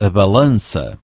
a balança.